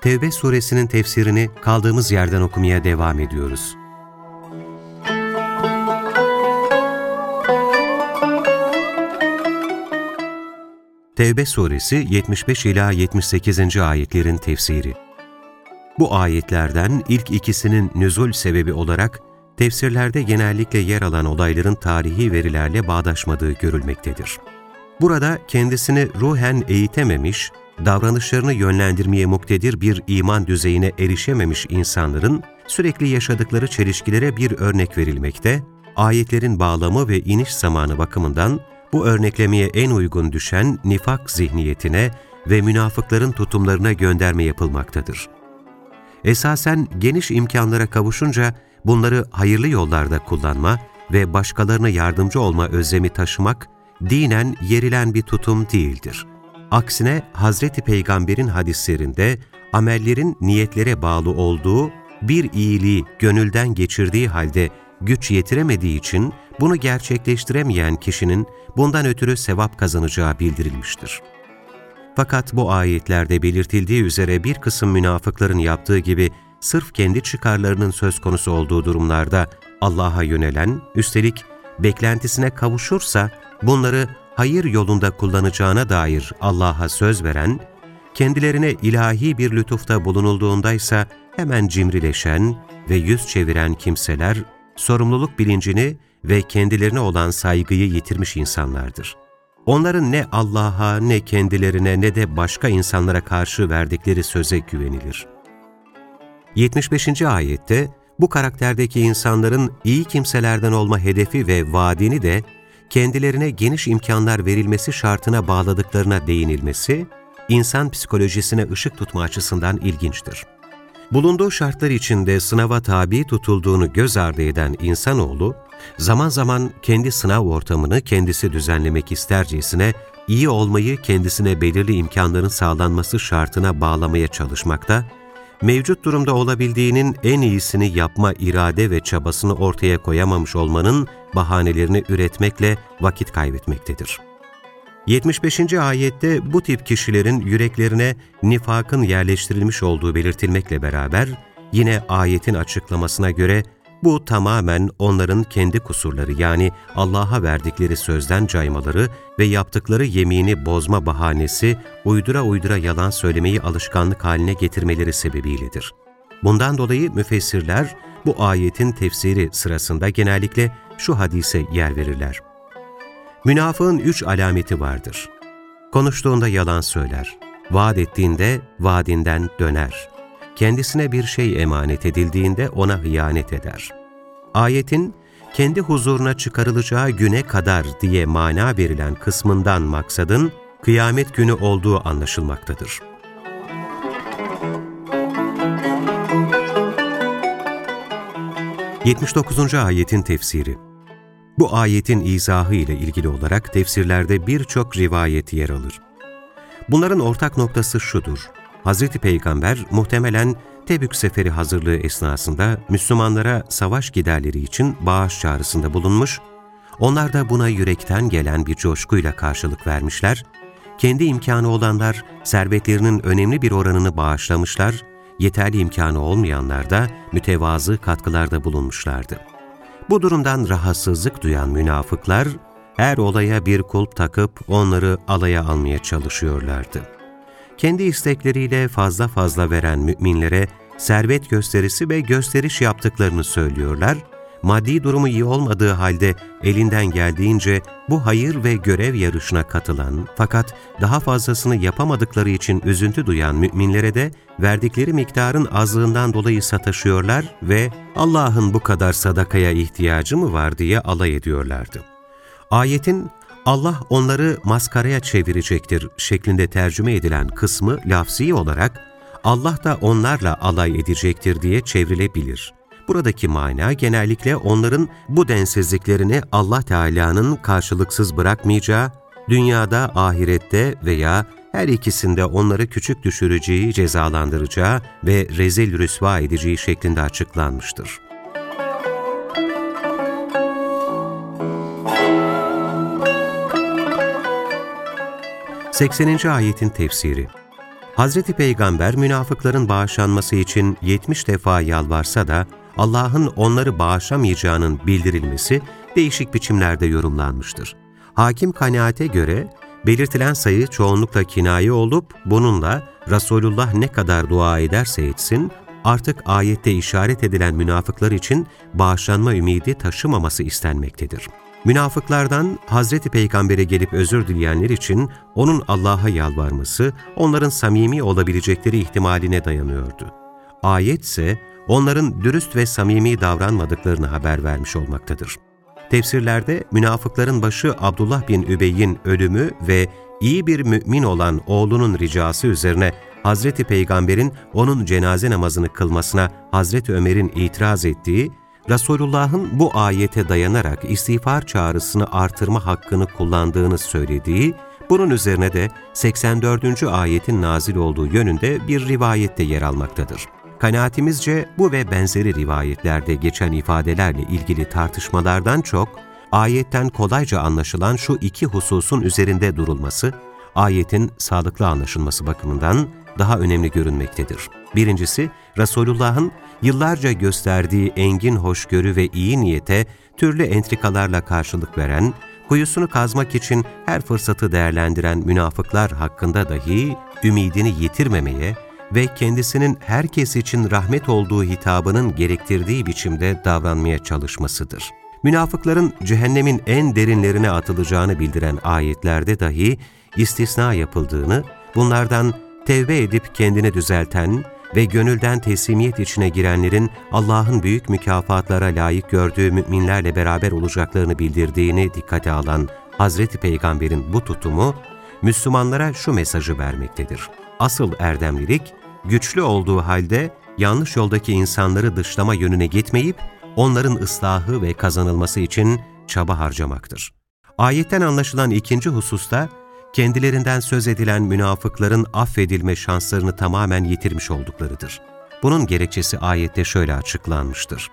Tevbe suresinin tefsirini kaldığımız yerden okumaya devam ediyoruz. Tevbe suresi 75 ila 78. ayetlerin tefsiri. Bu ayetlerden ilk ikisinin nüzul sebebi olarak tefsirlerde genellikle yer alan olayların tarihi verilerle bağdaşmadığı görülmektedir. Burada kendisini ruhen eğitememiş, davranışlarını yönlendirmeye muktedir bir iman düzeyine erişememiş insanların sürekli yaşadıkları çelişkilere bir örnek verilmekte, ayetlerin bağlamı ve iniş zamanı bakımından bu örneklemeye en uygun düşen nifak zihniyetine ve münafıkların tutumlarına gönderme yapılmaktadır. Esasen geniş imkanlara kavuşunca bunları hayırlı yollarda kullanma ve başkalarına yardımcı olma özlemi taşımak, dinen yerilen bir tutum değildir. Aksine Hazreti Peygamber'in hadislerinde amellerin niyetlere bağlı olduğu, bir iyiliği gönülden geçirdiği halde güç yetiremediği için bunu gerçekleştiremeyen kişinin bundan ötürü sevap kazanacağı bildirilmiştir. Fakat bu ayetlerde belirtildiği üzere bir kısım münafıkların yaptığı gibi sırf kendi çıkarlarının söz konusu olduğu durumlarda Allah'a yönelen, üstelik beklentisine kavuşursa bunları hayır yolunda kullanacağına dair Allah'a söz veren, kendilerine ilahi bir lütufta bulunulduğunda ise hemen cimrileşen ve yüz çeviren kimseler, sorumluluk bilincini ve kendilerine olan saygıyı yitirmiş insanlardır. Onların ne Allah'a ne kendilerine ne de başka insanlara karşı verdikleri söze güvenilir. 75. ayette bu karakterdeki insanların iyi kimselerden olma hedefi ve vaadini de kendilerine geniş imkanlar verilmesi şartına bağladıklarına değinilmesi, insan psikolojisine ışık tutma açısından ilginçtir. Bulunduğu şartlar içinde sınava tabi tutulduğunu göz ardı eden insanoğlu, zaman zaman kendi sınav ortamını kendisi düzenlemek istercesine, iyi olmayı kendisine belirli imkanların sağlanması şartına bağlamaya çalışmakta, mevcut durumda olabildiğinin en iyisini yapma irade ve çabasını ortaya koyamamış olmanın bahanelerini üretmekle vakit kaybetmektedir. 75. ayette bu tip kişilerin yüreklerine nifakın yerleştirilmiş olduğu belirtilmekle beraber, yine ayetin açıklamasına göre bu tamamen onların kendi kusurları yani Allah'a verdikleri sözden caymaları ve yaptıkları yemini bozma bahanesi uydura uydura yalan söylemeyi alışkanlık haline getirmeleri sebebiyledir. Bundan dolayı müfessirler bu ayetin tefsiri sırasında genellikle şu hadise yer verirler. Münafığın üç alameti vardır. Konuştuğunda yalan söyler, vaat ettiğinde vaadinden döner, kendisine bir şey emanet edildiğinde ona hıyanet eder. Ayetin, kendi huzuruna çıkarılacağı güne kadar diye mana verilen kısmından maksadın, kıyamet günü olduğu anlaşılmaktadır. Yetmiş dokuzuncu ayetin tefsiri Bu ayetin izahı ile ilgili olarak tefsirlerde birçok rivayet yer alır. Bunların ortak noktası şudur. Hz. Peygamber muhtemelen Tebük seferi hazırlığı esnasında Müslümanlara savaş giderleri için bağış çağrısında bulunmuş, onlar da buna yürekten gelen bir coşkuyla karşılık vermişler, kendi imkanı olanlar servetlerinin önemli bir oranını bağışlamışlar, yeterli imkanı olmayanlar da mütevazı katkılarda bulunmuşlardı. Bu durumdan rahatsızlık duyan münafıklar, her olaya bir kulp takıp onları alaya almaya çalışıyorlardı kendi istekleriyle fazla fazla veren müminlere servet gösterisi ve gösteriş yaptıklarını söylüyorlar, maddi durumu iyi olmadığı halde elinden geldiğince bu hayır ve görev yarışına katılan fakat daha fazlasını yapamadıkları için üzüntü duyan müminlere de verdikleri miktarın azlığından dolayı sataşıyorlar ve Allah'ın bu kadar sadakaya ihtiyacı mı var diye alay ediyorlardı. Ayetin Allah onları maskaraya çevirecektir şeklinde tercüme edilen kısmı lafzi olarak Allah da onlarla alay edecektir diye çevrilebilir. Buradaki mana genellikle onların bu densizliklerini Allah Teala'nın karşılıksız bırakmayacağı, dünyada, ahirette veya her ikisinde onları küçük düşüreceği, cezalandıracağı ve rezil rüsva edeceği şeklinde açıklanmıştır. 80. ayetin tefsiri Hz. Peygamber münafıkların bağışlanması için 70 defa yalvarsa da Allah'ın onları bağışlamayacağının bildirilmesi değişik biçimlerde yorumlanmıştır. Hakim kanaate göre belirtilen sayı çoğunlukla kinaye olup bununla Resulullah ne kadar dua ederse etsin artık ayette işaret edilen münafıklar için bağışlanma ümidi taşımaması istenmektedir. Münafıklardan Hazreti Peygamber'e gelip özür dileyenler için onun Allah'a yalvarması, onların samimi olabilecekleri ihtimaline dayanıyordu. Ayet ise onların dürüst ve samimi davranmadıklarını haber vermiş olmaktadır. Tefsirlerde münafıkların başı Abdullah bin Übey'in ölümü ve iyi bir mümin olan oğlunun ricası üzerine Hazreti Peygamber'in onun cenaze namazını kılmasına Hazreti Ömer'in itiraz ettiği Resulullah'ın bu ayete dayanarak istiğfar çağrısını artırma hakkını kullandığını söylediği, bunun üzerine de 84. ayetin nazil olduğu yönünde bir rivayette yer almaktadır. Kanaatimizce bu ve benzeri rivayetlerde geçen ifadelerle ilgili tartışmalardan çok, ayetten kolayca anlaşılan şu iki hususun üzerinde durulması, ayetin sağlıklı anlaşılması bakımından daha önemli görünmektedir. Birincisi, Resulullah'ın yıllarca gösterdiği engin hoşgörü ve iyi niyete türlü entrikalarla karşılık veren, kuyusunu kazmak için her fırsatı değerlendiren münafıklar hakkında dahi ümidini yitirmemeye ve kendisinin herkes için rahmet olduğu hitabının gerektirdiği biçimde davranmaya çalışmasıdır. Münafıkların cehennemin en derinlerine atılacağını bildiren ayetlerde dahi istisna yapıldığını, bunlardan tevbe edip kendini düzelten, ve gönülden teslimiyet içine girenlerin Allah'ın büyük mükafatlara layık gördüğü müminlerle beraber olacaklarını bildirdiğini dikkate alan Hazreti Peygamber'in bu tutumu, Müslümanlara şu mesajı vermektedir. Asıl erdemlilik, güçlü olduğu halde yanlış yoldaki insanları dışlama yönüne gitmeyip, onların ıslahı ve kazanılması için çaba harcamaktır. Ayetten anlaşılan ikinci hususta, kendilerinden söz edilen münafıkların affedilme şanslarını tamamen yitirmiş olduklarıdır. Bunun gerekçesi ayette şöyle açıklanmıştır.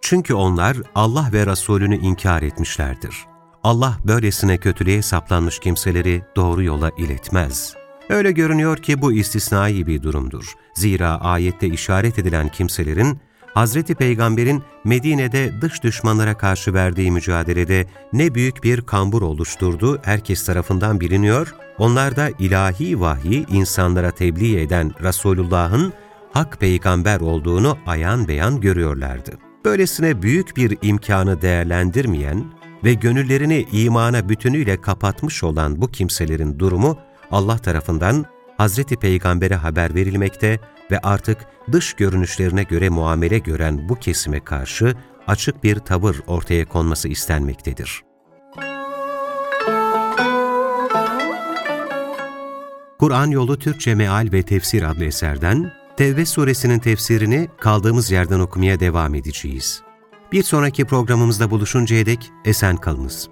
Çünkü onlar Allah ve Resulünü inkar etmişlerdir. Allah böylesine kötülüğe saplanmış kimseleri doğru yola iletmez. Öyle görünüyor ki bu istisnai bir durumdur. Zira ayette işaret edilen kimselerin Hazreti Peygamber'in Medine'de dış düşmanlara karşı verdiği mücadelede ne büyük bir kambur oluşturdu, herkes tarafından biliniyor, onlar da ilahi vahyi insanlara tebliğ eden Resulullah'ın hak peygamber olduğunu ayan beyan görüyorlardı. Böylesine büyük bir imkanı değerlendirmeyen ve gönüllerini imana bütünüyle kapatmış olan bu kimselerin durumu Allah tarafından Hazreti Peygamber'e haber verilmekte ve artık dış görünüşlerine göre muamele gören bu kesime karşı açık bir tavır ortaya konması istenmektedir. Kur'an Yolu Türkçe Meal ve Tefsir adlı eserden Tevbe suresinin tefsirini kaldığımız yerden okumaya devam edeceğiz. Bir sonraki programımızda buluşuncaya dek esen kalınız.